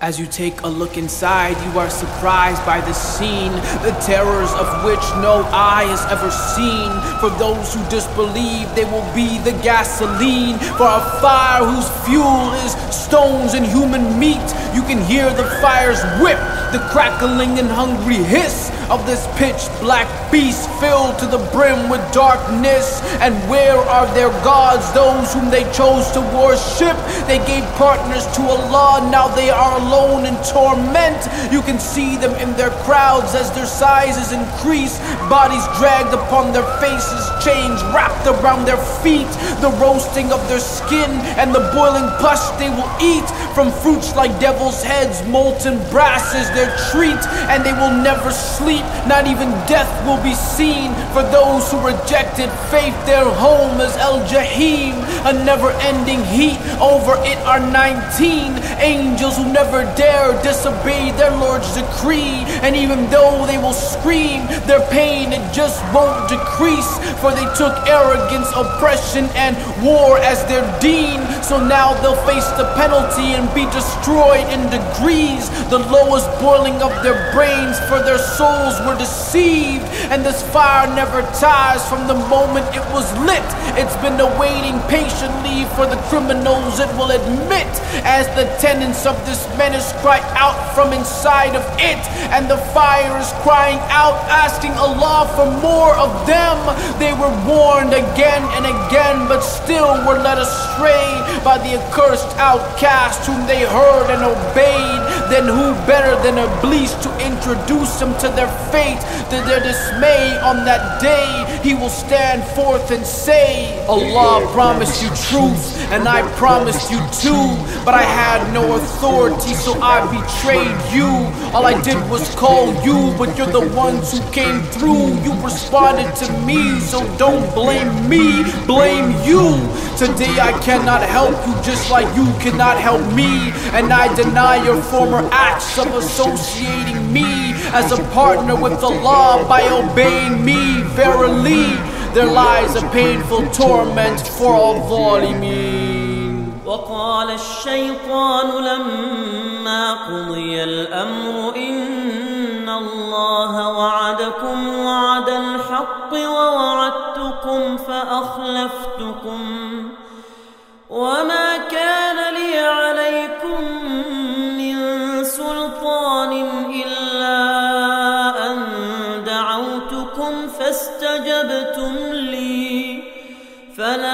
As you take a look inside, you are surprised by the scene, the terrors of which no eye has ever seen. For those who disbelieve, they will be the gasoline for a fire whose fuel is stones and human meat. You can hear the fire's whip, the crackling and hungry hiss of this pitch black beast filled to the brim with darkness. And where are their gods, those whom they chose to worship? They gave partners to Allah, now they are alone in torment. You can see them in their crowds as their sizes increase. Bodies dragged upon their faces, chains wrapped around their feet. The roasting of their skin and the boiling pus they will eat. From fruits like devil's heads, molten brasses, their treat. And they will never sleep, not even death will be seen. For those who rejected faith, their home is El Jahim. A never ending heat, over it are 19 angels who never dare disobey their Lord's decree. And even though they will scream, their pain it just won't decrease. For they took arrogance, oppression, and war as their deen. So now they'll face the penalty and be destroyed in degrees. The lowest boiling of their brains, for their souls were deceived. And this fire never tires from the moment it was lit. It's been awaiting patiently for the criminals, it will admit, as the tenants of this menace cry out from inside of it, and the fire is crying out, asking Allah for more of them. They were warned again and again, but still were led astray by the accursed outcast whom they heard and obeyed. Then who better than a Iblis to introduce them to their fate, to their dismay on that day? He will stand forth and say, Allah promised you truth, and I promised you too, but I had no authority so I betrayed you. All I did was call you, but you're the ones who came through. You responded to me, so don't blame me, blame you. Today I cannot help you just like you cannot help me. And I deny your former for acts of associating me as a partner with Allah by obeying me. Verily, there lies a painful torment for all ظالمين. وقال الشيطان لما قضي الأمر إن الله وعدكم وعد الحق ووعدتكم فأخلفتكم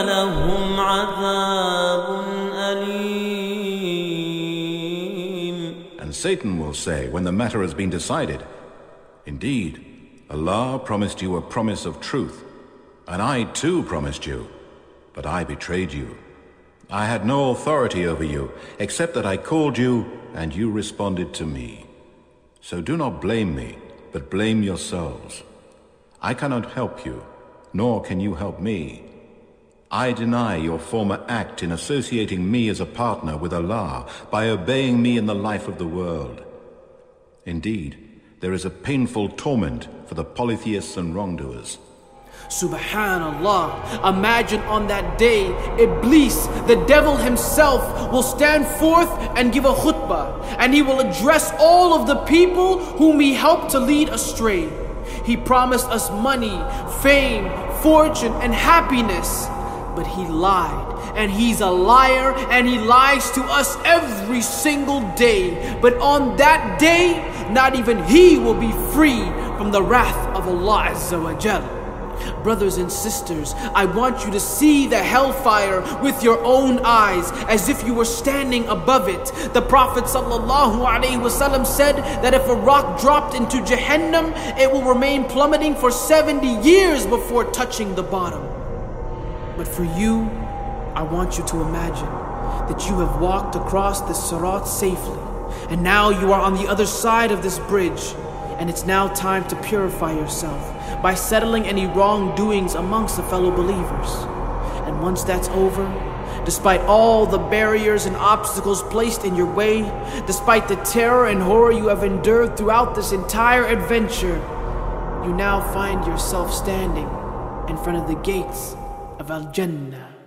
لهم عذاب Satan will say when the matter has been decided, Indeed, Allah promised you a promise of truth, and I too promised you, but I betrayed you. I had no authority over you, except that I called you, and you responded to me. So do not blame me, but blame yourselves. I cannot help you, nor can you help me. I deny your former act in associating me as a partner with Allah by obeying me in the life of the world. Indeed, there is a painful torment for the polytheists and wrongdoers. Subhanallah. Imagine on that day, Iblis, the devil himself, will stand forth and give a khutbah, and he will address all of the people whom he helped to lead astray. He promised us money, fame, fortune, and happiness but he lied. And he's a liar and he lies to us every single day. But on that day, not even he will be free from the wrath of Allah Azza wa Jal. Brothers and sisters, I want you to see the hellfire with your own eyes as if you were standing above it. The Prophet ﷺ said that if a rock dropped into Jahannam, it will remain plummeting for 70 years before touching the bottom. But for you, I want you to imagine that you have walked across this Sirat safely, and now you are on the other side of this bridge, and it's now time to purify yourself by settling any wrongdoings amongst the fellow believers. And once that's over, despite all the barriers and obstacles placed in your way, despite the terror and horror you have endured throughout this entire adventure, you now find yourself standing in front of the gates الجنة.